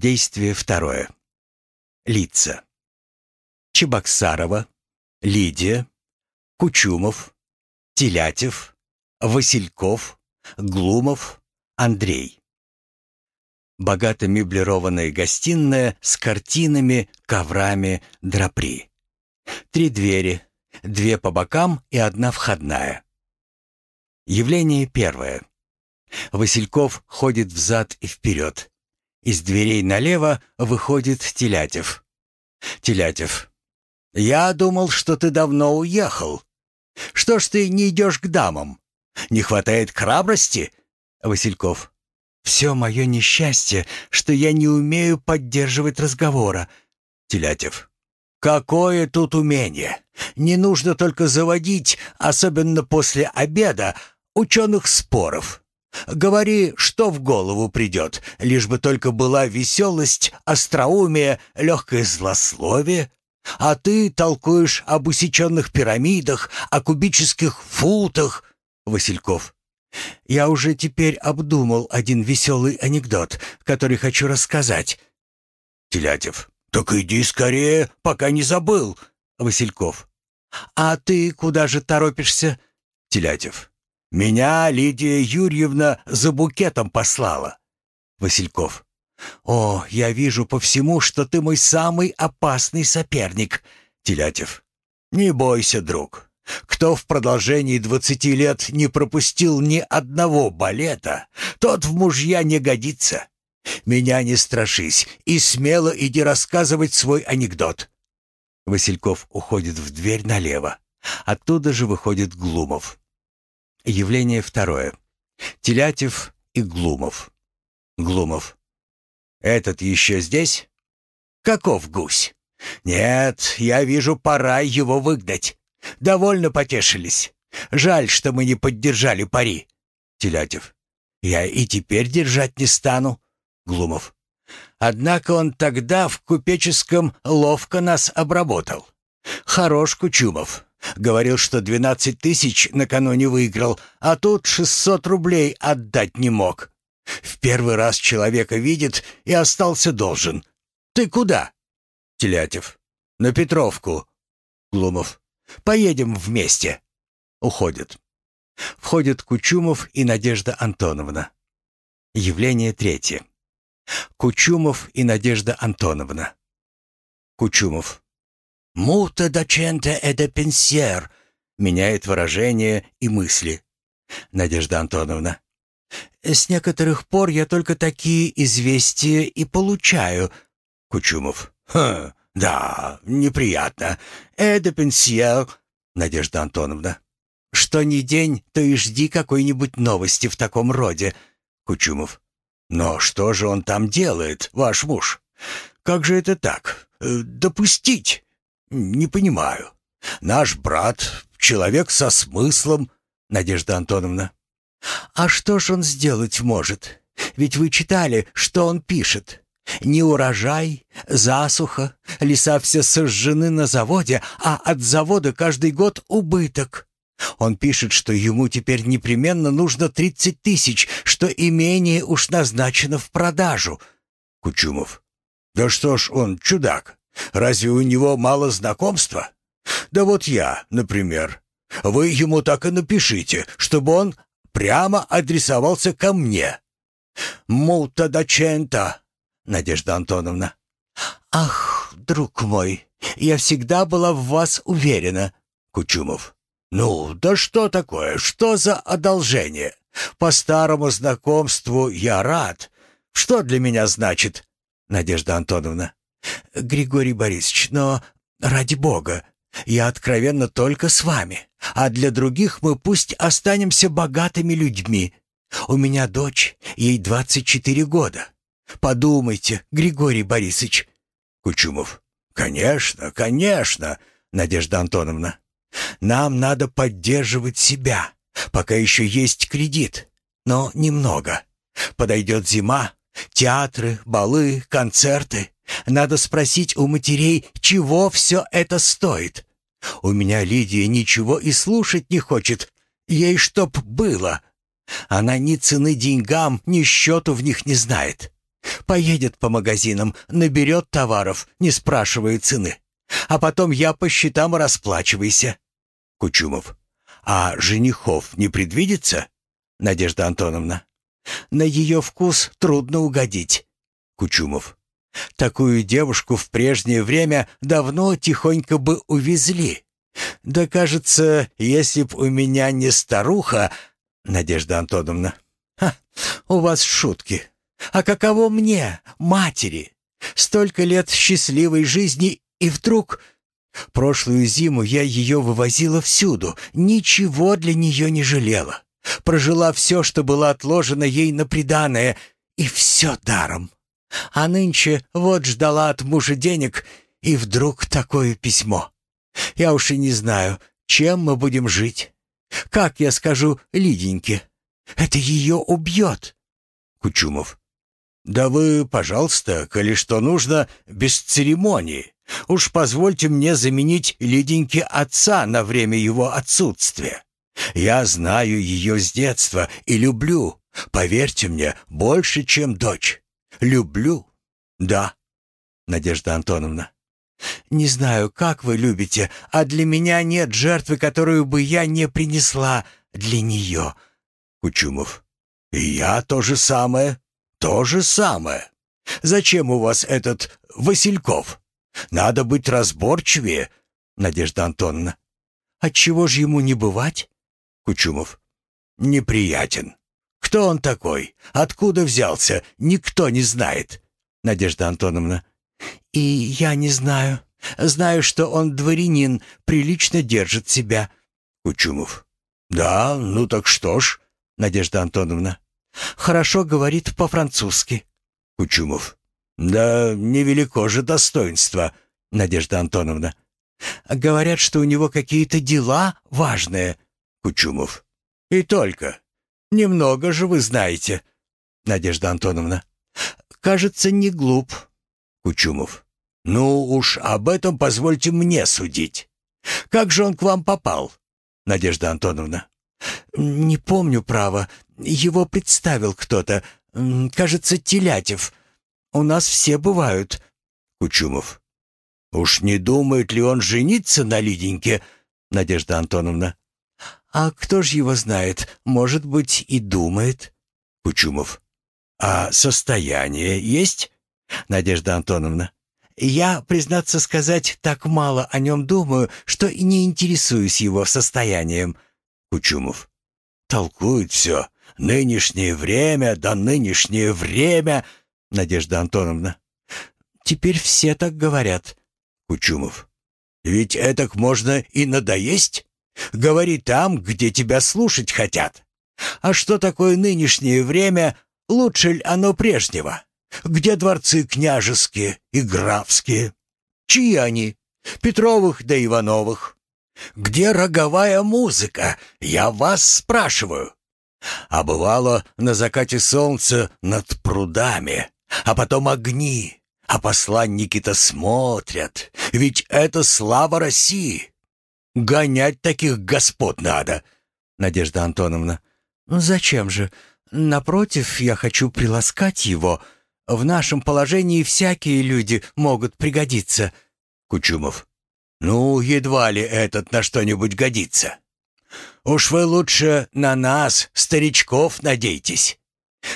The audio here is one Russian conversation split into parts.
Действие второе. Лица. Чебоксарова, Лидия, Кучумов, Телятев, Васильков, Глумов, Андрей. Богато меблированная гостиная с картинами, коврами, драпри. Три двери, две по бокам и одна входная. Явление первое. Васильков ходит взад и вперед. Из дверей налево выходит Телятев. Телятев. «Я думал, что ты давно уехал. Что ж ты не идешь к дамам? Не хватает храбрости?» Васильков. «Все мое несчастье, что я не умею поддерживать разговора». Телятев. «Какое тут умение! Не нужно только заводить, особенно после обеда, ученых споров. Говори, что в голову придет, лишь бы только была веселость, остроумие, легкое злословие. А ты толкуешь об усеченных пирамидах, о кубических футах. Васильков. Я уже теперь обдумал один веселый анекдот, который хочу рассказать. Телятев. Так иди скорее, пока не забыл. Васильков. А ты куда же торопишься? Телятев. Меня Лидия Юрьевна за букетом послала. Васильков. О, я вижу по всему, что ты мой самый опасный соперник. Телятев. Не бойся, друг. Кто в продолжении двадцати лет не пропустил ни одного балета, тот в мужья не годится. Меня не страшись и смело иди рассказывать свой анекдот. Васильков уходит в дверь налево. Оттуда же выходит Глумов. Явление второе. Телятев и Глумов. Глумов. «Этот еще здесь? Каков гусь? Нет, я вижу, пора его выгнать. Довольно потешились. Жаль, что мы не поддержали пари». Телятев. «Я и теперь держать не стану». Глумов. «Однако он тогда в купеческом ловко нас обработал. Хорош Кучумов. Говорил, что двенадцать тысяч накануне выиграл, а тут шестьсот рублей отдать не мог. В первый раз человека видит и остался должен. Ты куда? Телятев. На Петровку. Глумов. Поедем вместе. Уходит. Входят Кучумов и Надежда Антоновна. Явление третье. Кучумов и Надежда Антоновна. Кучумов. «Мута даченте эде пенсьер» меняет выражение и мысли. Надежда Антоновна. «С некоторых пор я только такие известия и получаю». Кучумов. «Хм, да, неприятно. Эде пенсьер». Надежда Антоновна. «Что ни день, то и жди какой-нибудь новости в таком роде». Кучумов. «Но что же он там делает, ваш муж? Как же это так? Э, допустить?» «Не понимаю. Наш брат — человек со смыслом, Надежда Антоновна». «А что ж он сделать может? Ведь вы читали, что он пишет. Не урожай, засуха, леса все сожжены на заводе, а от завода каждый год убыток. Он пишет, что ему теперь непременно нужно тридцать тысяч, что имение уж назначено в продажу». Кучумов. «Да что ж он, чудак, Разве у него мало знакомства? Да вот я, например. Вы ему так и напишите, чтобы он прямо адресовался ко мне. Мута дачента, Надежда Антоновна. Ах, друг мой, я всегда была в вас уверена, Кучумов. Ну, да что такое? Что за одолжение? По старому знакомству я рад. Что для меня значит? Надежда Антоновна. Григорий Борисович, но ради бога, я откровенно только с вами, а для других мы пусть останемся богатыми людьми. У меня дочь, ей двадцать четыре года. Подумайте, Григорий Борисович. Кучумов. Конечно, конечно, Надежда Антоновна. Нам надо поддерживать себя, пока еще есть кредит, но немного. Подойдет зима, театры, балы, концерты. Надо спросить у матерей, чего все это стоит. У меня Лидия ничего и слушать не хочет. Ей чтоб было. Она ни цены деньгам, ни счету в них не знает. Поедет по магазинам, наберет товаров, не спрашивая цены. А потом я по счетам расплачивайся. Кучумов. А женихов не предвидится? Надежда Антоновна. На ее вкус трудно угодить. Кучумов. Такую девушку в прежнее время давно тихонько бы увезли. Да, кажется, если б у меня не старуха, Надежда Антоновна. Ха, у вас шутки. А каково мне, матери? Столько лет счастливой жизни, и вдруг... Прошлую зиму я ее вывозила всюду, ничего для нее не жалела. Прожила все, что было отложено ей на приданое, и все даром. А нынче вот ждала от мужа денег, и вдруг такое письмо. Я уж и не знаю, чем мы будем жить. Как я скажу Лиденьке? Это ее убьет. Кучумов. Да вы, пожалуйста, коли что нужно, без церемонии. Уж позвольте мне заменить Лиденьке отца на время его отсутствия. Я знаю ее с детства и люблю, поверьте мне, больше, чем дочь. Люблю. Да, Надежда Антоновна. Не знаю, как вы любите, а для меня нет жертвы, которую бы я не принесла для нее. Кучумов. И я то же самое, то же самое. Зачем у вас этот Васильков? Надо быть разборчивее, Надежда Антоновна. Отчего же ему не бывать? Кучумов. Неприятен. Кто он такой? Откуда взялся? Никто не знает. Надежда Антоновна. И я не знаю. Знаю, что он дворянин, прилично держит себя. Кучумов. Да, ну так что ж, Надежда Антоновна. Хорошо говорит по-французски. Кучумов. Да невелико же достоинство, Надежда Антоновна. Говорят, что у него какие-то дела важные. Кучумов. И только. Немного же вы знаете, Надежда Антоновна. Кажется, не глуп. Кучумов. Ну уж об этом позвольте мне судить. Как же он к вам попал, Надежда Антоновна? Не помню право. Его представил кто-то. Кажется, Телятев. У нас все бывают. Кучумов. Уж не думает ли он жениться на Лиденьке, Надежда Антоновна? А кто ж его знает? Может быть, и думает. Кучумов. А состояние есть? Надежда Антоновна. Я, признаться сказать, так мало о нем думаю, что и не интересуюсь его состоянием. Кучумов. Толкует все. Нынешнее время, да нынешнее время. Надежда Антоновна. Теперь все так говорят. Кучумов. Ведь этак можно и надоесть. Говори там, где тебя слушать хотят. А что такое нынешнее время, лучше ли оно прежнего? Где дворцы княжеские и графские? Чьи они? Петровых да Ивановых. Где роговая музыка? Я вас спрашиваю. А бывало на закате солнца над прудами, а потом огни, а посланники-то смотрят, ведь это слава России. Гонять таких господ надо, Надежда Антоновна. Зачем же? Напротив, я хочу приласкать его, — в нашем положении всякие люди могут пригодиться. Кучумов. Ну, едва ли этот на что-нибудь годится. Уж вы лучше на нас, старичков, надейтесь.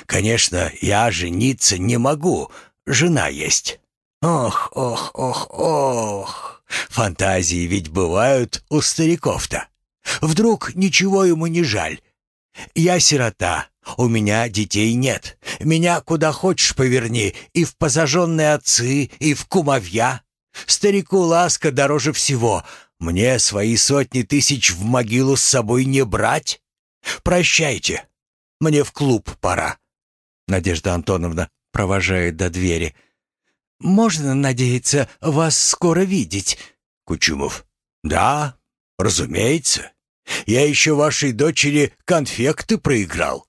Конечно, я жениться не могу, жена есть. Ох, ох, ох, ох. Фантазии ведь бывают у стариков-то. Вдруг ничего ему не жаль. Я сирота, у меня детей нет. Меня куда хочешь поверни, и в позажженные отцы, и в кумовья. Старику ласка дороже всего. Мне свои сотни тысяч в могилу с собой не брать. Прощайте. Мне в клуб пора. Надежда Антоновна провожает до двери. Можно надеяться вас скоро видеть, Кучумов. Да, разумеется. Я еще вашей дочери конфекты проиграл.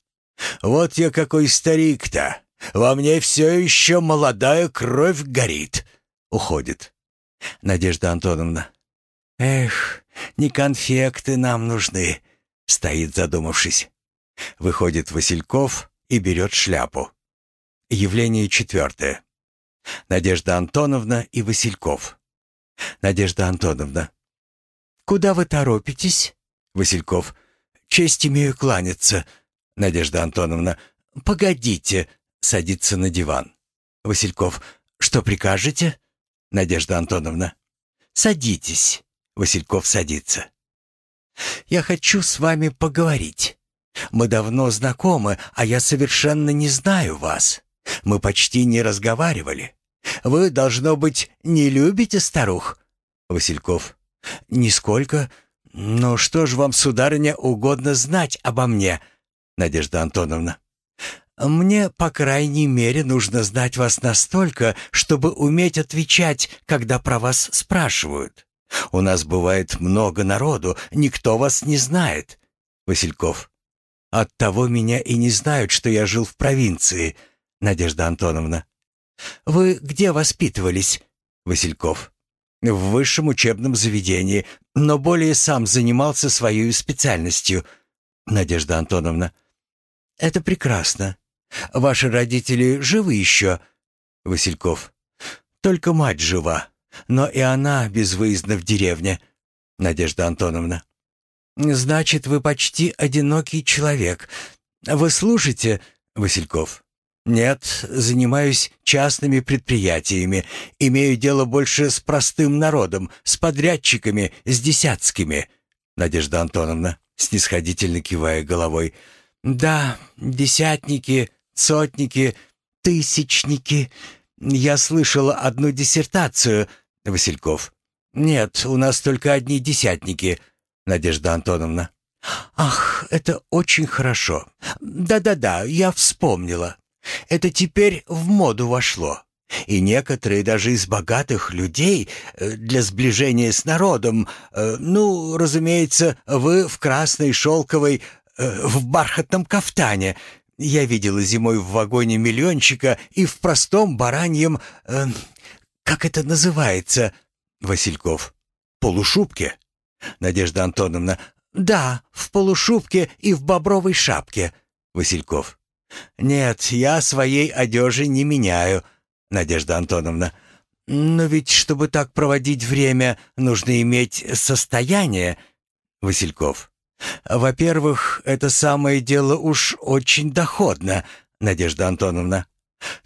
Вот я какой старик-то. Во мне все еще молодая кровь горит. Уходит. Надежда Антоновна. Эх, не конфекты нам нужны. Стоит задумавшись. Выходит Васильков и берет шляпу. Явление четвертое. Надежда Антоновна и Васильков. Надежда Антоновна. «Куда вы торопитесь?» Васильков. «Честь имею кланяться». Надежда Антоновна. «Погодите». Садится на диван. Васильков. «Что прикажете?» Надежда Антоновна. «Садитесь». Васильков садится. «Я хочу с вами поговорить. Мы давно знакомы, а я совершенно не знаю вас. Мы почти не разговаривали. Вы, должно быть, не любите старух?» Васильков. «Нисколько. Но что ж вам, сударыня, угодно знать обо мне?» Надежда Антоновна. «Мне, по крайней мере, нужно знать вас настолько, чтобы уметь отвечать, когда про вас спрашивают. У нас бывает много народу, никто вас не знает». Васильков. «Оттого меня и не знают, что я жил в провинции». Надежда Антоновна. «Вы где воспитывались?» Васильков. «В высшем учебном заведении, но более сам занимался своей специальностью». Надежда Антоновна. «Это прекрасно. Ваши родители живы еще?» Васильков. «Только мать жива, но и она безвыездна в деревне». Надежда Антоновна. «Значит, вы почти одинокий человек. Вы слушаете?» Васильков. «Нет, занимаюсь частными предприятиями. Имею дело больше с простым народом, с подрядчиками, с десятскими». Надежда Антоновна, снисходительно кивая головой. «Да, десятники, сотники, тысячники. Я слышала одну диссертацию». Васильков. «Нет, у нас только одни десятники». Надежда Антоновна. «Ах, это очень хорошо. Да-да-да, я вспомнила. Это теперь в моду вошло. И некоторые даже из богатых людей э, для сближения с народом, э, ну, разумеется, вы в красной шелковой, э, в бархатном кафтане. Я видела зимой в вагоне миллиончика и в простом бараньем... Как это называется? Васильков. Полушубке? Надежда Антоновна. Да, в полушубке и в бобровой шапке. Васильков. «Нет, я своей одежи не меняю, Надежда Антоновна. Но ведь, чтобы так проводить время, нужно иметь состояние, Васильков. Во-первых, это самое дело уж очень доходно, Надежда Антоновна.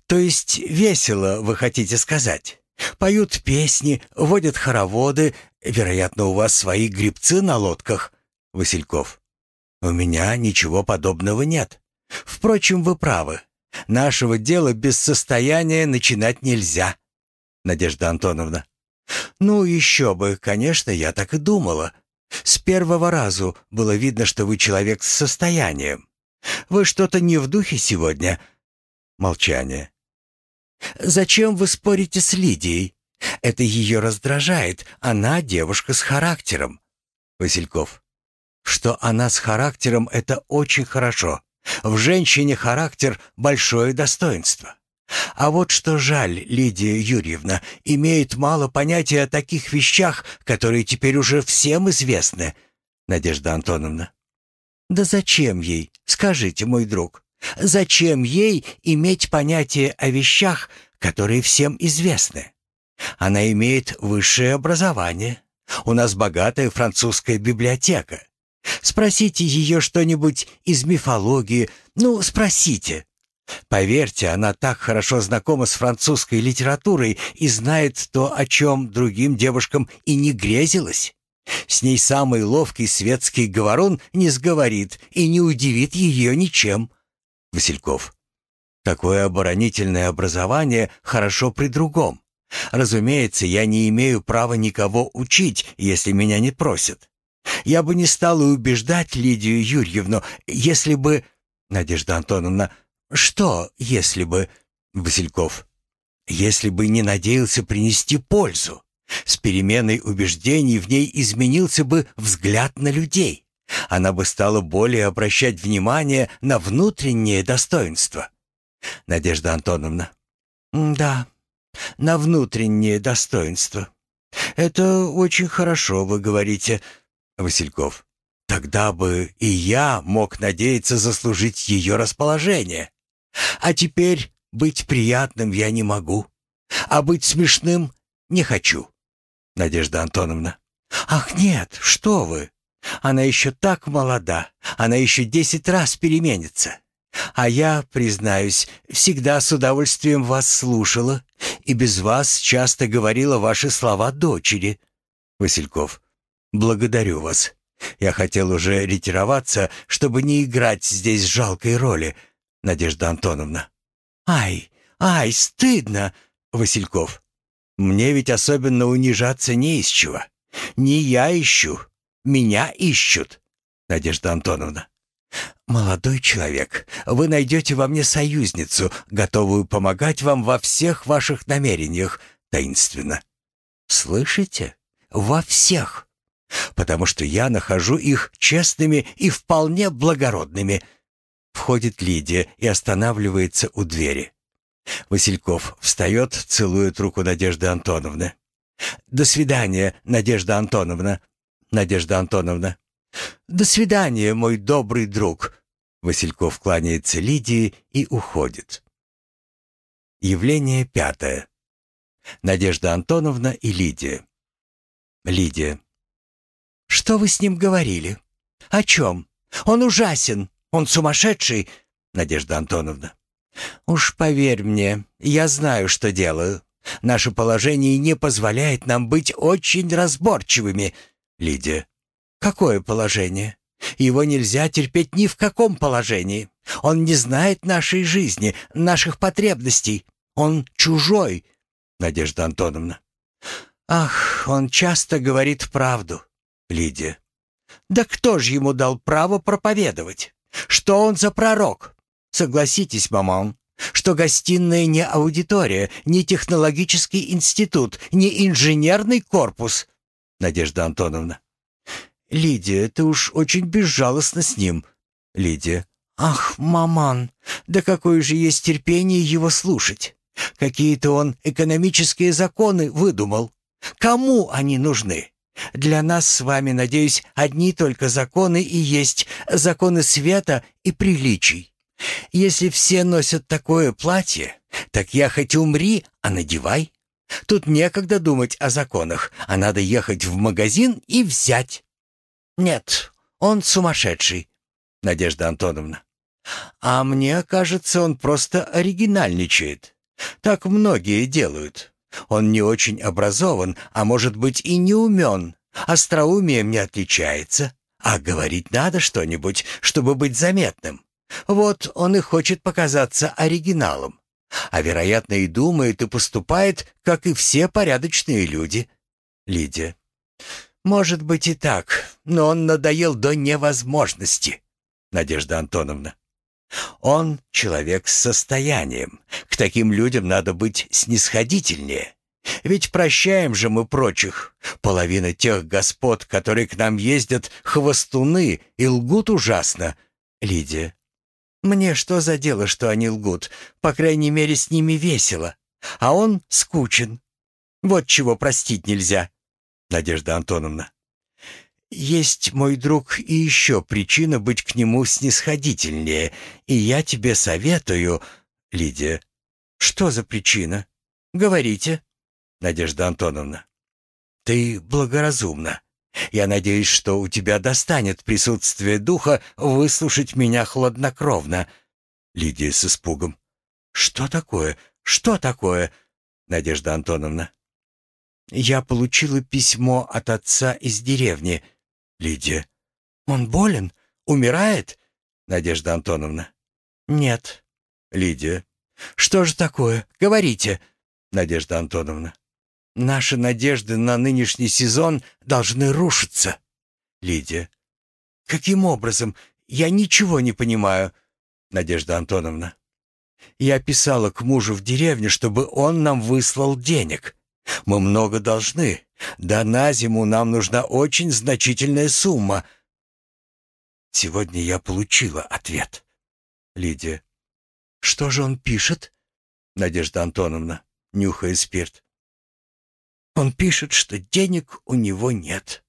То есть весело, вы хотите сказать. Поют песни, водят хороводы, вероятно, у вас свои грибцы на лодках, Васильков. У меня ничего подобного нет. Впрочем, вы правы. Нашего дела без состояния начинать нельзя. Надежда Антоновна. Ну, еще бы, конечно, я так и думала. С первого разу было видно, что вы человек с состоянием. Вы что-то не в духе сегодня. Молчание. Зачем вы спорите с Лидией? Это ее раздражает. Она девушка с характером. Васильков. Что она с характером, это очень хорошо. В женщине характер — большое достоинство. А вот что жаль, Лидия Юрьевна, имеет мало понятия о таких вещах, которые теперь уже всем известны. Надежда Антоновна. Да зачем ей, скажите, мой друг, зачем ей иметь понятие о вещах, которые всем известны? Она имеет высшее образование. У нас богатая французская библиотека. Спросите ее что-нибудь из мифологии, ну, спросите. Поверьте, она так хорошо знакома с французской литературой и знает то, о чем другим девушкам и не грезилось. С ней самый ловкий светский говорун не сговорит и не удивит ее ничем. Васильков. Такое оборонительное образование хорошо при другом. Разумеется, я не имею права никого учить, если меня не просят. Я бы не стала убеждать Лидию Юрьевну, если бы... Надежда Антоновна. Что, если бы... Васильков. Если бы не надеялся принести пользу. С переменой убеждений в ней изменился бы взгляд на людей. Она бы стала более обращать внимание на внутреннее достоинство. Надежда Антоновна. Да, на внутреннее достоинство. Это очень хорошо, вы говорите. Васильков. Тогда бы и я мог надеяться заслужить ее расположение. А теперь быть приятным я не могу, а быть смешным не хочу. Надежда Антоновна. Ах, нет, что вы? Она еще так молода, она еще десять раз переменится. А я, признаюсь, всегда с удовольствием вас слушала и без вас часто говорила ваши слова дочери. Васильков. Благодарю вас. Я хотел уже ретироваться, чтобы не играть здесь жалкой роли. Надежда Антоновна. Ай, ай, стыдно. Васильков. Мне ведь особенно унижаться не из чего. Не я ищу, меня ищут. Надежда Антоновна. «Молодой человек, вы найдете во мне союзницу, готовую помогать вам во всех ваших намерениях, таинственно. Слышите? Во всех. Потому что я нахожу их честными и вполне благородными». Входит Лидия и останавливается у двери. Васильков встает, целует руку Надежды Антоновны. «До свидания, Надежда Антоновна». «Надежда Антоновна». «До свидания, мой добрый друг». Васильков кланяется Лидии и уходит. Явление пятое. Надежда Антоновна и Лидия. Лидия. «Что вы с ним говорили? О чем? Он ужасен, он сумасшедший!» Надежда Антоновна. «Уж поверь мне, я знаю, что делаю. Наше положение не позволяет нам быть очень разборчивыми». Лидия. «Какое положение? Его нельзя терпеть ни в каком положении. Он не знает нашей жизни, наших потребностей. Он чужой». Надежда Антоновна. «Ах, он часто говорит правду». Лидия. «Да кто же ему дал право проповедовать? Что он за пророк? Согласитесь, маман, что гостиная не аудитория, не технологический институт, не инженерный корпус. Надежда Антоновна. Лидия, ты уж очень безжалостна с ним. Лидия. Ах, маман, да какое же есть терпение его слушать. Какие-то он экономические законы выдумал. Кому они нужны? Для нас с вами, надеюсь, одни только законы и есть законы света и приличий. Если все носят такое платье, так я хоть умри, а надевай. Тут некогда думать о законах, а надо ехать в магазин и взять. Нет, он сумасшедший, Надежда Антоновна. А мне кажется, он просто оригинальничает. Так многие делают. Он не очень образован, а может быть и не умен, остроумием не отличается, а говорить надо что-нибудь, чтобы быть заметным. Вот он и хочет показаться оригиналом. А, вероятно, и думает, и поступает, как и все порядочные люди. Лидия. Может быть и так, но он надоел до невозможности. Надежда Антоновна. Он человек с состоянием. К таким людям надо быть снисходительнее. Ведь прощаем же мы прочих. Половина тех господ, которые к нам ездят, хвостуны и лгут ужасно. Лидия. Мне что за дело, что они лгут? По крайней мере, с ними весело. А он скучен. Вот чего простить нельзя. Надежда Антоновна. Есть, мой друг, и еще причина быть к нему снисходительнее, и я тебе советую, Лидия. Что за причина? Говорите. Надежда Антоновна. Ты благоразумна. Я надеюсь, что у тебя достанет присутствие духа выслушать меня хладнокровно. Лидия с испугом. Что такое? Что такое? Надежда Антоновна. Я получила письмо от отца из деревни. Лидия. Он болен? Умирает? Надежда Антоновна. Нет. Лидия. Что же такое? Говорите. Надежда Антоновна. Наши надежды на нынешний сезон должны рушиться. Лидия. Каким образом? Я ничего не понимаю. Надежда Антоновна. Я писала к мужу в деревню, чтобы он нам выслал денег. Мы много должны. Да на зиму нам нужна очень значительная сумма. Сегодня я получила ответ. Лидия. Что же он пишет? Надежда Антоновна, нюхая спирт. Он пишет, что денег у него нет,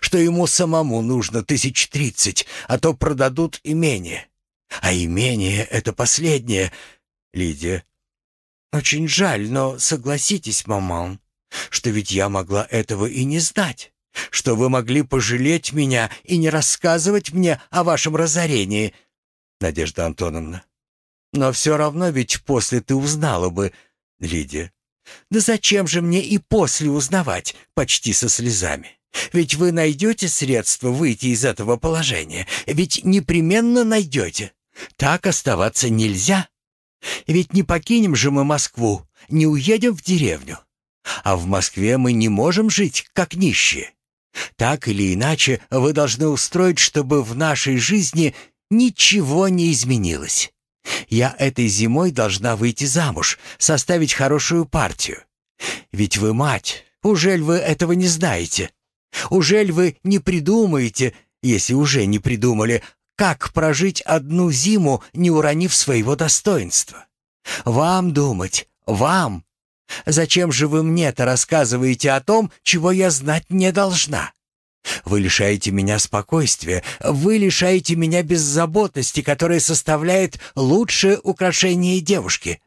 что ему самому нужно тысяч тридцать, а то продадут имение. А имение — это последнее. Лидия. Очень жаль, но согласитесь, маман, что ведь я могла этого и не знать, что вы могли пожалеть меня и не рассказывать мне о вашем разорении, Надежда Антоновна. Но все равно ведь после ты узнала бы, Лидия. Да зачем же мне и после узнавать, почти со слезами? Ведь вы найдете средства выйти из этого положения, ведь непременно найдете. Так оставаться нельзя. Ведь не покинем же мы Москву, не уедем в деревню. А в Москве мы не можем жить, как нищие. Так или иначе, вы должны устроить, чтобы в нашей жизни ничего не изменилось. Я этой зимой должна выйти замуж, составить хорошую партию. Ведь вы мать, ужель вы этого не знаете? Ужель вы не придумаете, если уже не придумали, как прожить одну зиму, не уронив своего достоинства? Вам думать, вам. Зачем же вы мне-то рассказываете о том, чего я знать не должна? Вы лишаете меня спокойствия, вы лишаете меня беззаботности, которая составляет лучшее украшение девушки.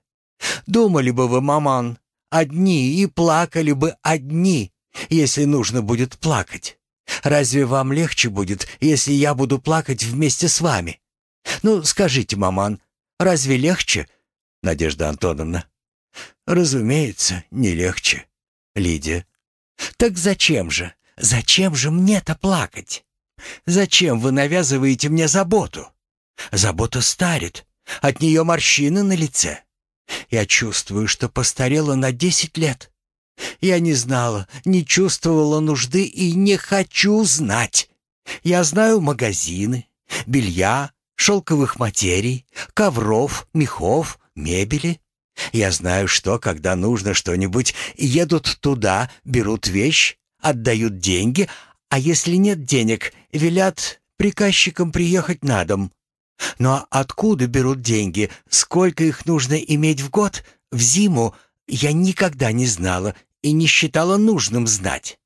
Думали бы вы, маман, одни и плакали бы одни, если нужно будет плакать. Разве вам легче будет, если я буду плакать вместе с вами? Ну, скажите, маман, разве легче? Надежда Антоновна. Разумеется, не легче. Лидия. Так зачем же? Зачем же мне-то плакать? Зачем вы навязываете мне заботу? Забота старит, от нее морщины на лице. Я чувствую, что постарела на десять лет. Я не знала, не чувствовала нужды и не хочу знать. Я знаю магазины, белья, шелковых материй, ковров, мехов, мебели. Я знаю, что, когда нужно что-нибудь, едут туда, берут вещь, отдают деньги, а если нет денег, велят приказчикам приехать на дом. Но откуда берут деньги, сколько их нужно иметь в год, в зиму, я никогда не знала и не считала нужным знать.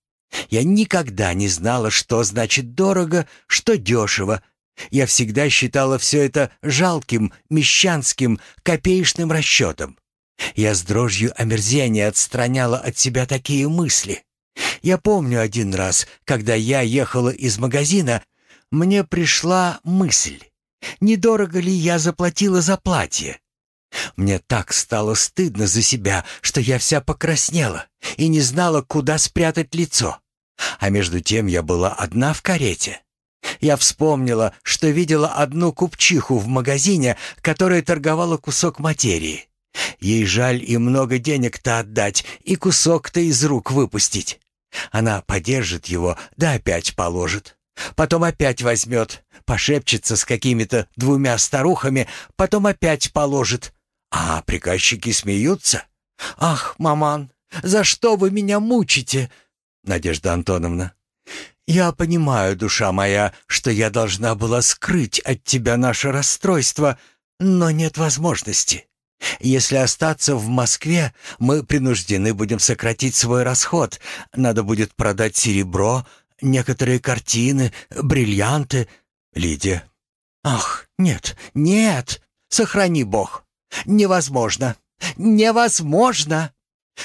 Я никогда не знала, что значит дорого, что дешево. Я всегда считала все это жалким, мещанским, копеечным расчетом. Я с дрожью омерзения отстраняла от себя такие мысли. Я помню один раз, когда я ехала из магазина, мне пришла мысль, недорого ли я заплатила за платье. Мне так стало стыдно за себя, что я вся покраснела и не знала, куда спрятать лицо. А между тем я была одна в карете. Я вспомнила, что видела одну купчиху в магазине, которая торговала кусок материи. Ей жаль и много денег-то отдать, и кусок-то из рук выпустить. Она подержит его, да опять положит. Потом опять возьмет, пошепчется с какими-то двумя старухами, потом опять положит. А приказчики смеются. «Ах, маман, за что вы меня мучите?» Надежда Антоновна. «Я понимаю, душа моя, что я должна была скрыть от тебя наше расстройство, но нет возможности. Если остаться в Москве, мы принуждены будем сократить свой расход. Надо будет продать серебро, некоторые картины, бриллианты. Лидия. Ах, нет, нет, сохрани Бог. Невозможно. Невозможно.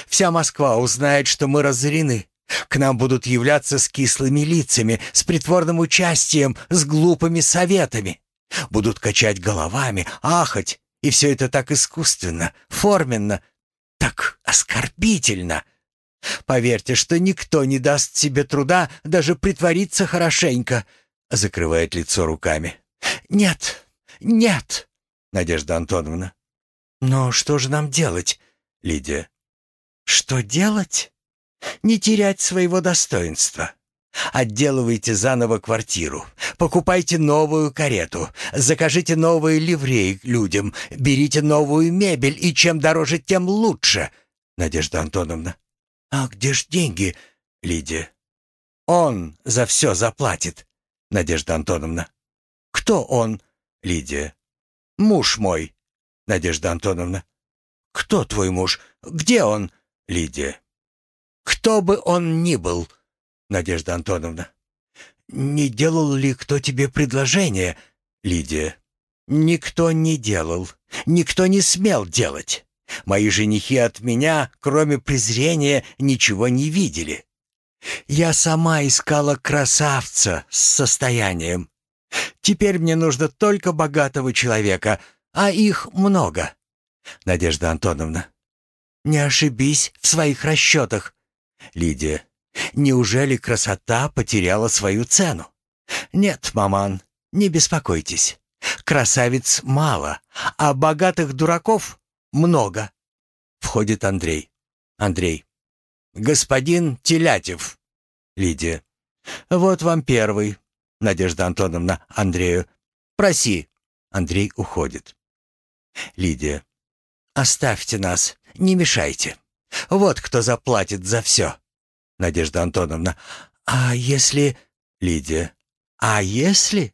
Вся Москва узнает, что мы разорены. К нам будут являться с кислыми лицами, с притворным участием, с глупыми советами. Будут качать головами, ахать, и все это так искусственно, форменно, так оскорбительно. Поверьте, что никто не даст себе труда даже притвориться хорошенько, закрывает лицо руками. Нет, нет, Надежда Антоновна. Но что же нам делать, Лидия? Что делать? Не терять своего достоинства. Отделывайте заново квартиру, покупайте новую карету, закажите новые ливреи людям, берите новую мебель, и чем дороже, тем лучше. Надежда Антоновна. А где ж деньги, Лидия? Он за все заплатит. Надежда Антоновна. Кто он, Лидия? Муж мой. Надежда Антоновна. Кто твой муж? Где он, Лидия? Кто бы он ни был, Надежда Антоновна. «Не делал ли кто тебе предложение?» Лидия. «Никто не делал. Никто не смел делать. Мои женихи от меня, кроме презрения, ничего не видели. Я сама искала красавца с состоянием. Теперь мне нужно только богатого человека, а их много. Надежда Антоновна, не ошибись в своих расчетах. Лидия, неужели красота потеряла свою цену? Нет, маман, не беспокойтесь. Красавиц мало, а богатых дураков много. Входит Андрей. Андрей. Господин Телятев. Лидия. Вот вам первый. Надежда Антоновна Андрею. Проси. Андрей уходит. Лидия. Оставьте нас, не мешайте. Вот кто заплатит за все. Надежда Антоновна. А если... Лидия. А если?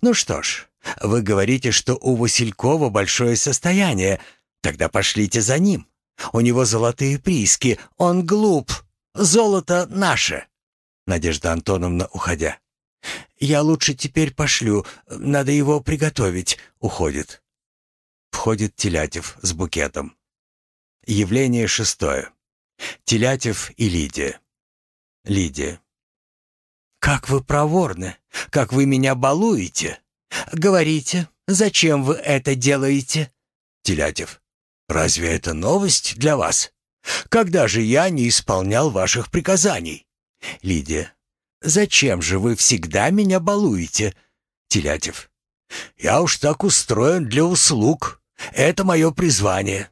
Ну что ж, вы говорите, что у Василькова большое состояние. Тогда пошлите за ним. У него золотые прииски. Он глуп. Золото наше. Надежда Антоновна, уходя. Я лучше теперь пошлю. Надо его приготовить. Уходит. Входит Телятев с букетом. Явление шестое. Телятев и Лидия. Лидия. «Как вы проворны! Как вы меня балуете! Говорите, зачем вы это делаете?» Телятев. «Разве это новость для вас? Когда же я не исполнял ваших приказаний?» Лидия. «Зачем же вы всегда меня балуете?» Телятев. «Я уж так устроен для услуг. Это мое призвание.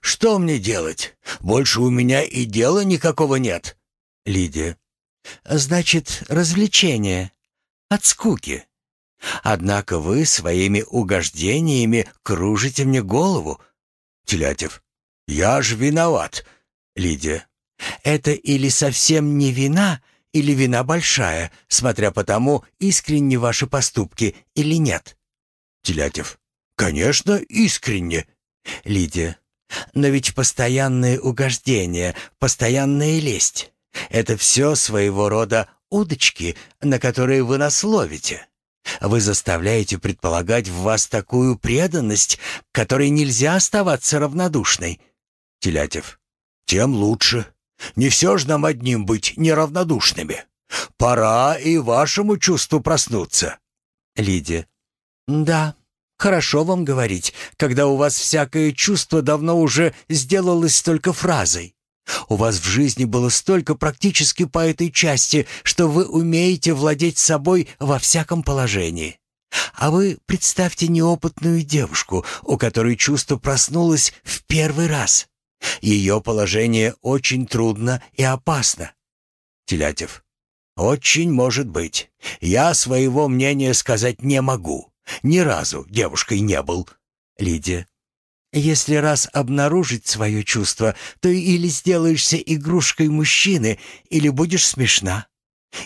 Что мне делать? Больше у меня и дела никакого нет». Лидия. Значит, развлечение. От скуки. Однако вы своими угождениями кружите мне голову. Телятев. Я ж виноват. Лидия. Это или совсем не вина, или вина большая, смотря по тому, искренне ваши поступки или нет. Телятев. Конечно, искренне. Лидия. Но ведь постоянные угождения, постоянная лесть. Это все своего рода удочки, на которые вы нас ловите. Вы заставляете предполагать в вас такую преданность, которой нельзя оставаться равнодушной. Телятев. Тем лучше. Не все же нам одним быть неравнодушными. Пора и вашему чувству проснуться. Лидия. Да, хорошо вам говорить, когда у вас всякое чувство давно уже сделалось только фразой. У вас в жизни было столько практически по этой части, что вы умеете владеть собой во всяком положении. А вы представьте неопытную девушку, у которой чувство проснулось в первый раз. Ее положение очень трудно и опасно. Телятев. Очень может быть. Я своего мнения сказать не могу. Ни разу девушкой не был. Лидия. Если раз обнаружить свое чувство, то или сделаешься игрушкой мужчины, или будешь смешна.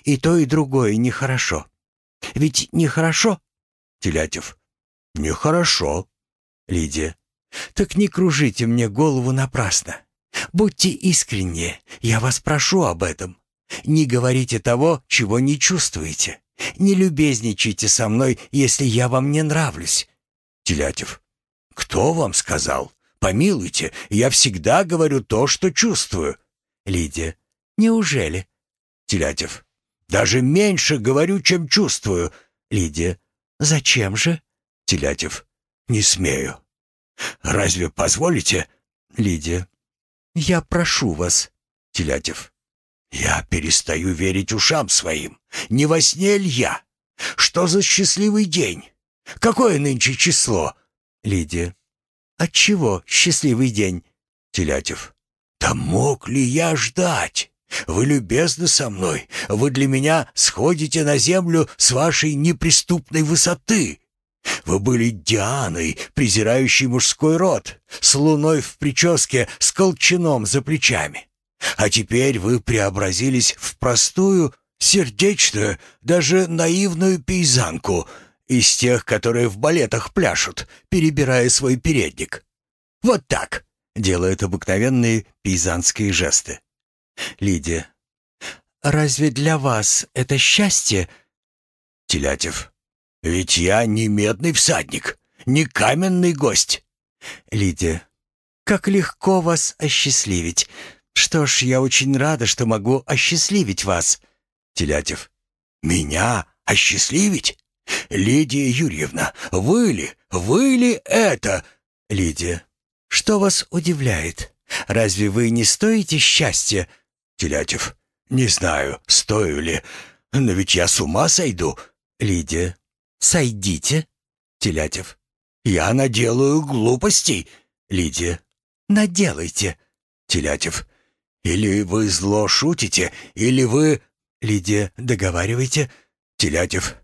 И то, и другое нехорошо. Ведь нехорошо? Телятев. Нехорошо. Лидия. Так не кружите мне голову напрасно. Будьте искренни, я вас прошу об этом. Не говорите того, чего не чувствуете. Не любезничайте со мной, если я вам не нравлюсь. Телятев. «Кто вам сказал? Помилуйте, я всегда говорю то, что чувствую». Лидия. «Неужели?» Телятев. «Даже меньше говорю, чем чувствую». Лидия. «Зачем же?» Телятев. «Не смею». «Разве позволите?» Лидия. «Я прошу вас». Телятев. «Я перестаю верить ушам своим. Не во сне ли я? Что за счастливый день? Какое нынче число? Лидия. Отчего счастливый день? Телятев. Да мог ли я ждать? Вы любезны со мной. Вы для меня сходите на землю с вашей неприступной высоты. Вы были Дианой, презирающей мужской род, с луной в прическе, с колчаном за плечами. А теперь вы преобразились в простую, сердечную, даже наивную пейзанку — из тех, которые в балетах пляшут, перебирая свой передник. Вот так, делает обыкновенные пейзанские жесты. Лидия. Разве для вас это счастье? Телятев. Ведь я не медный всадник, не каменный гость. Лидия. как легко вас осчастливить. Что ж, я очень рада, что могу осчастливить вас». Телятев. «Меня осчастливить? Лидия Юрьевна, вы ли, вы ли это?» Лидия. «Что вас удивляет? Разве вы не стоите счастья?» Телятев. «Не знаю, стою ли, но ведь я с ума сойду». Лидия. «Сойдите». Телятев. «Я наделаю глупостей». Лидия. «Наделайте». Телятев. «Или вы зло шутите, или вы...» Лидия. «Договаривайте». Телятев.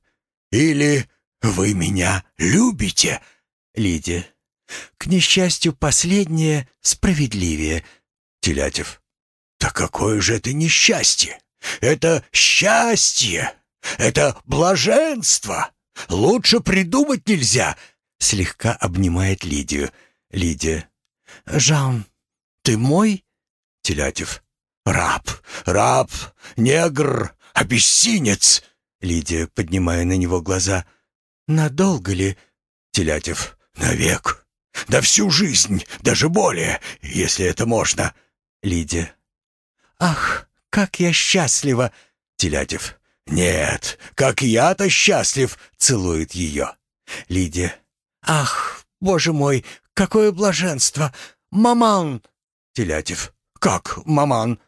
«Или вы меня любите?» Лидия. «К несчастью, последнее справедливее». Телятев. «Да какое же это несчастье! Это счастье! Это блаженство! Лучше придумать нельзя!» Слегка обнимает Лидию. Лидия. «Жан, ты мой?» Телятев. «Раб, раб, негр, обессинец!» Лидия, поднимая на него глаза. «Надолго ли?» Телятев. «Навек. Да всю жизнь, даже более, если это можно». Лидия. «Ах, как я счастлива!» Телятев. «Нет, как я-то счастлив!» Целует ее. Лидия. «Ах, боже мой, какое блаженство! Маман!» Телятев. «Как маман?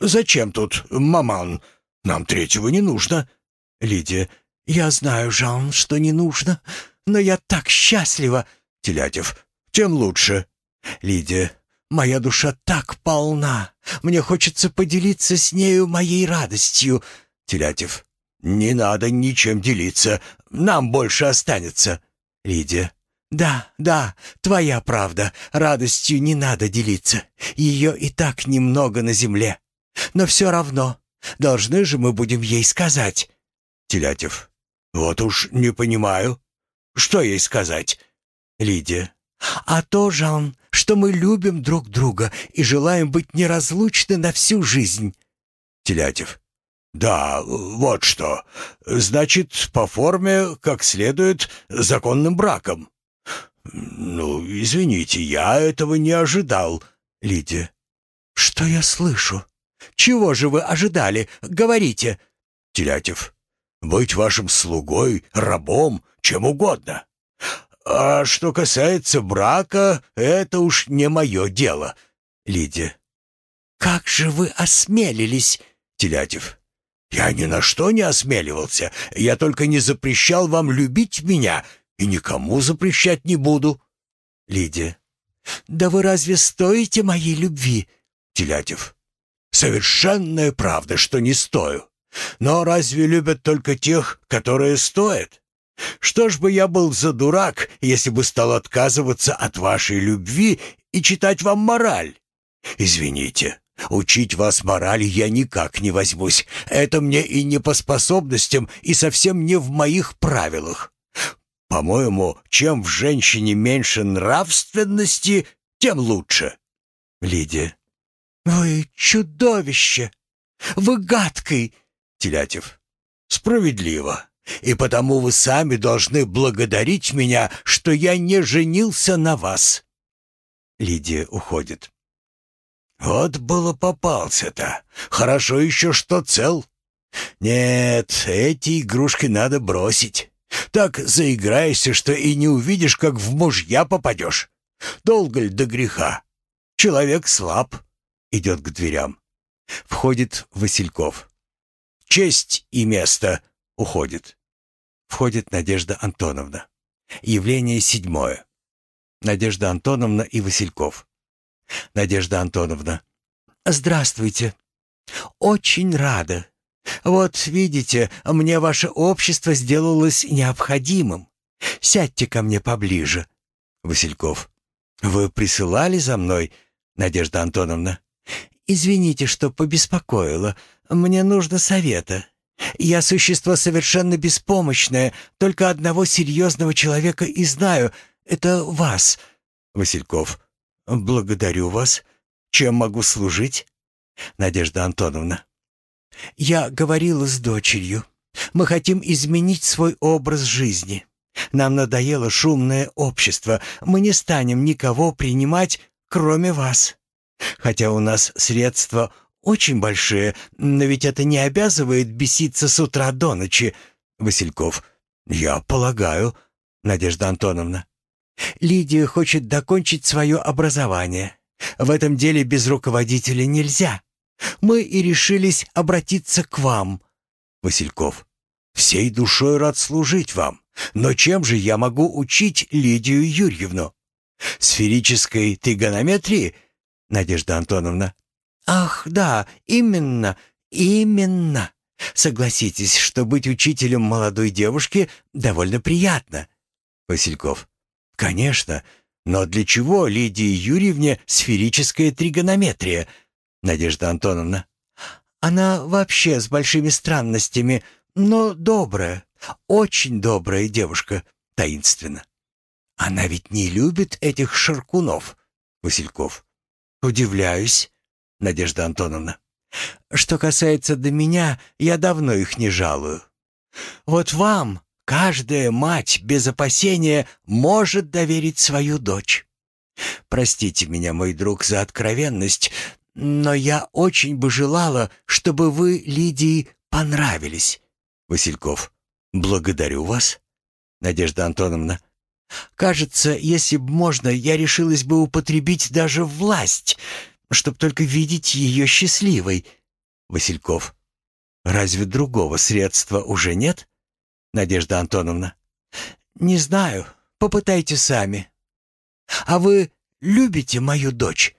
Зачем тут маман? Нам третьего не нужно». Лидия. «Я знаю, Жан, что не нужно, но я так счастлива!» Телятев. «Тем лучше». Лидия. «Моя душа так полна! Мне хочется поделиться с нею моей радостью!» Телятев. «Не надо ничем делиться, нам больше останется». Лидия. «Да, да, твоя правда. Радостью не надо делиться. Ее и так немного на земле. Но все равно, должны же мы будем ей сказать». Телятев. «Вот уж не понимаю. Что ей сказать?» Лидия. «А то, Жан, что мы любим друг друга и желаем быть неразлучны на всю жизнь». Телятев. «Да, вот что. Значит, по форме, как следует, законным браком». «Ну, извините, я этого не ожидал». Лидия. «Что я слышу? Чего же вы ожидали? Говорите». Телятев. «Быть вашим слугой, рабом, чем угодно. А что касается брака, это уж не мое дело. Лидия. Как же вы осмелились? Телятев. Я ни на что не осмеливался. Я только не запрещал вам любить меня и никому запрещать не буду. Лидия. Да вы разве стоите моей любви? Телятев. Совершенная правда, что не стою. Но разве любят только тех, которые стоят? Что ж бы я был за дурак, если бы стал отказываться от вашей любви и читать вам мораль? Извините, учить вас морали я никак не возьмусь. Это мне и не по способностям, и совсем не в моих правилах. По-моему, чем в женщине меньше нравственности, тем лучше. Лидия. Вы чудовище! Вы гадкий! Телятев. Справедливо. И потому вы сами должны благодарить меня, что я не женился на вас». Лидия уходит. «Вот было попался-то. Хорошо еще, что цел. Нет, эти игрушки надо бросить. Так заиграешься, что и не увидишь, как в мужья попадешь. Долго ли до греха? Человек слаб». Идет к дверям. Входит Васильков. «Честь и место!» Уходит. Входит Надежда Антоновна. Явление седьмое. Надежда Антоновна и Васильков. Надежда Антоновна. Здравствуйте. Очень рада. Вот, видите, мне ваше общество сделалось необходимым. Сядьте ко мне поближе. Васильков. Вы присылали за мной, Надежда Антоновна? Извините, что побеспокоила. Мне нужно совета. Я существо совершенно беспомощное, только одного серьезного человека и знаю. Это вас. Васильков. Благодарю вас. Чем могу служить? Надежда Антоновна. Я говорила с дочерью. Мы хотим изменить свой образ жизни. Нам надоело шумное общество. Мы не станем никого принимать, кроме вас. Хотя у нас средства очень большие, но ведь это не обязывает беситься с утра до ночи. Васильков. Я полагаю, Надежда Антоновна. Лидия хочет докончить свое образование. В этом деле без руководителя нельзя. Мы и решились обратиться к вам. Васильков. Всей душой рад служить вам. Но чем же я могу учить Лидию Юрьевну? Сферической тригонометрии? Надежда Антоновна. Ах, да, именно, именно. Согласитесь, что быть учителем молодой девушки довольно приятно. Васильков. Конечно, но для чего Лидии Юрьевне сферическая тригонометрия? Надежда Антоновна. Она вообще с большими странностями, но добрая, очень добрая девушка, таинственно. Она ведь не любит этих шаркунов, Васильков. Удивляюсь, Надежда Антоновна. Что касается до меня, я давно их не жалую. Вот вам каждая мать без опасения может доверить свою дочь. Простите меня, мой друг, за откровенность, но я очень бы желала, чтобы вы Лидии понравились. Васильков. Благодарю вас. Надежда Антоновна. Кажется, если б можно, я решилась бы употребить даже власть, чтоб только видеть ее счастливой. Васильков. Разве другого средства уже нет? Надежда Антоновна. Не знаю. Попытайте сами. А вы любите мою дочь?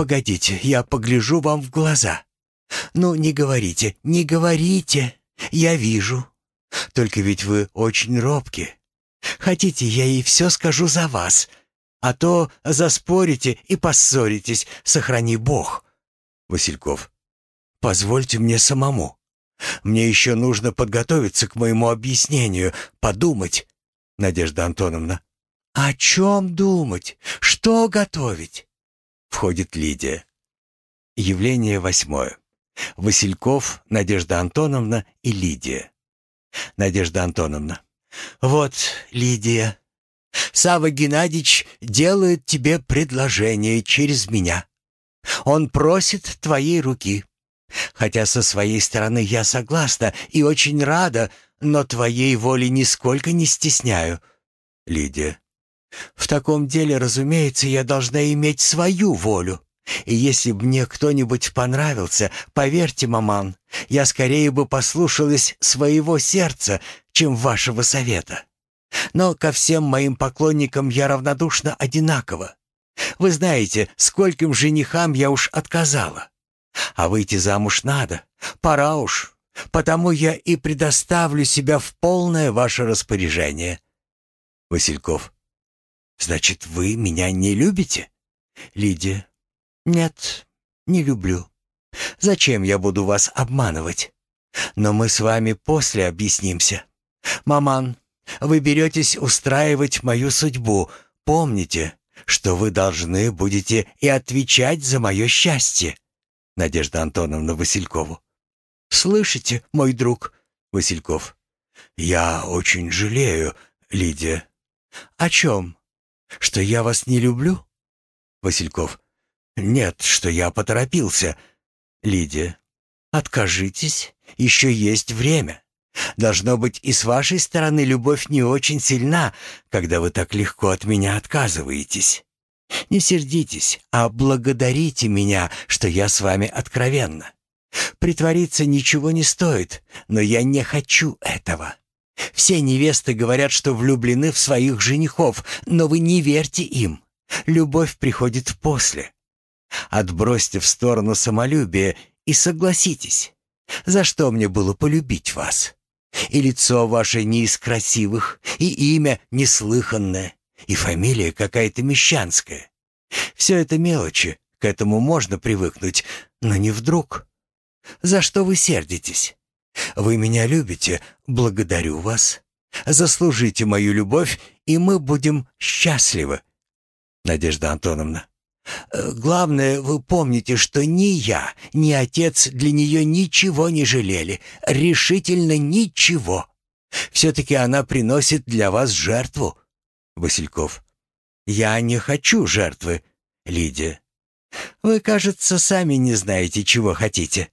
Погодите, я погляжу вам в глаза. Ну, не говорите, не говорите. Я вижу. Только ведь вы очень робки. Хотите, я ей все скажу за вас, а то заспорите и поссоритесь, сохрани Бог. Васильков. Позвольте мне самому. Мне еще нужно подготовиться к моему объяснению, подумать. Надежда Антоновна. О чем думать? Что готовить? Входит Лидия. Явление восьмое. Васильков, Надежда Антоновна и Лидия. Надежда Антоновна. Вот, Лидия, Сава Геннадьевич делает тебе предложение через меня. Он просит твоей руки. Хотя со своей стороны я согласна и очень рада, но твоей воли нисколько не стесняю. Лидия. В таком деле, разумеется, я должна иметь свою волю. И если бы мне кто-нибудь понравился, поверьте, маман, я скорее бы послушалась своего сердца, чем вашего совета. Но ко всем моим поклонникам я равнодушна одинаково. Вы знаете, скольким женихам я уж отказала. А выйти замуж надо, пора уж, потому я и предоставлю себя в полное ваше распоряжение. Васильков. Значит, вы меня не любите? Лидия. Нет, не люблю. Зачем я буду вас обманывать? Но мы с вами после объяснимся. Маман, вы беретесь устраивать мою судьбу. Помните, что вы должны будете и отвечать за мое счастье. Надежда Антоновна Василькову. Слышите, мой друг? Васильков. Я очень жалею, Лидия. О чем? Что я вас не люблю? Васильков. Нет, что я поторопился. Лидия. Откажитесь, еще есть время. Должно быть, и с вашей стороны любовь не очень сильна, когда вы так легко от меня отказываетесь. Не сердитесь, а благодарите меня, что я с вами откровенна. Притвориться ничего не стоит, но я не хочу этого. Все невесты говорят, что влюблены в своих женихов, но вы не верьте им. Любовь приходит после. Отбросьте в сторону самолюбие и согласитесь. За что мне было полюбить вас? И лицо ваше не из красивых, и имя неслыханное, и фамилия какая-то мещанская. Все это мелочи, к этому можно привыкнуть, но не вдруг. За что вы сердитесь? Вы меня любите, благодарю вас. Заслужите мою любовь, и мы будем счастливы. Надежда Антоновна. Э, главное, вы помните, что ни я, ни отец для нее ничего не жалели, решительно ничего. Все-таки она приносит для вас жертву. Васильков. Я не хочу жертвы. Лидия. «Вы, кажется, сами не знаете, чего хотите».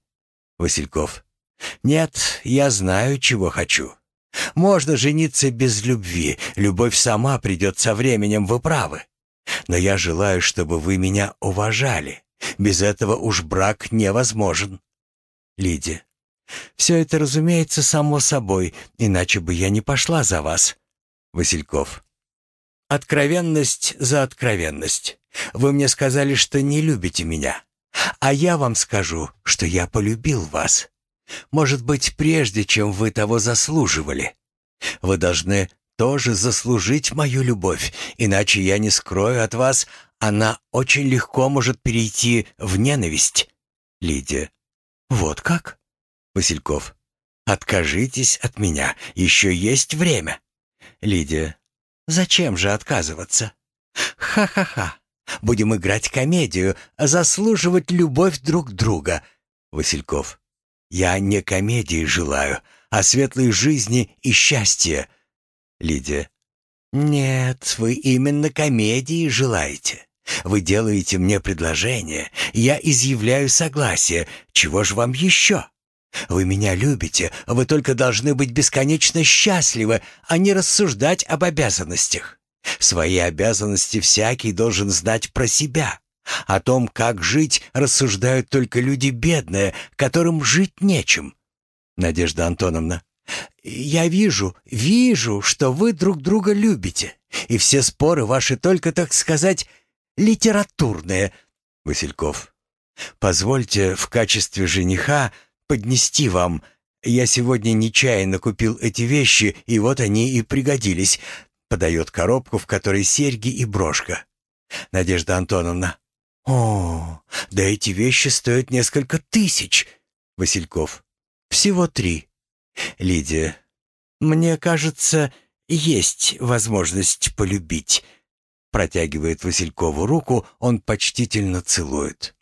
Васильков. «Нет, я знаю, чего хочу. Можно жениться без любви. Любовь сама придет со временем, вы правы. Но я желаю, чтобы вы меня уважали. Без этого уж брак невозможен». Лидия. «Все это, разумеется, само собой, иначе бы я не пошла за вас». Васильков. «Откровенность за откровенность. Вы мне сказали, что не любите меня. А я вам скажу, что я полюбил вас. Может быть, прежде, чем вы того заслуживали. Вы должны тоже заслужить мою любовь, иначе я не скрою от вас, она очень легко может перейти в ненависть. Лидия. Вот как? Васильков. Откажитесь от меня, еще есть время. Лидия. Зачем же отказываться? Ха-ха-ха. Будем играть комедию, заслуживать любовь друг друга. Васильков. Я не комедии желаю, а светлой жизни и счастья. Лидия. Нет, вы именно комедии желаете. Вы делаете мне предложение, я изъявляю согласие. Чего ж вам еще? Вы меня любите, вы только должны быть бесконечно счастливы, а не рассуждать об обязанностях. Свои обязанности всякий должен знать про себя. О том, как жить, рассуждают только люди бедные, которым жить нечем. Надежда Антоновна. Я вижу, вижу, что вы друг друга любите, и все споры ваши только, так сказать, литературные. Васильков. Позвольте в качестве жениха поднести вам. Я сегодня нечаянно купил эти вещи, и вот они и пригодились. Подает коробку, в которой серьги и брошка. Надежда Антоновна. О, да эти вещи стоят несколько тысяч. Васильков. Всего три. Лидия. Мне кажется, есть возможность полюбить. Протягивает Василькову руку, он почтительно целует.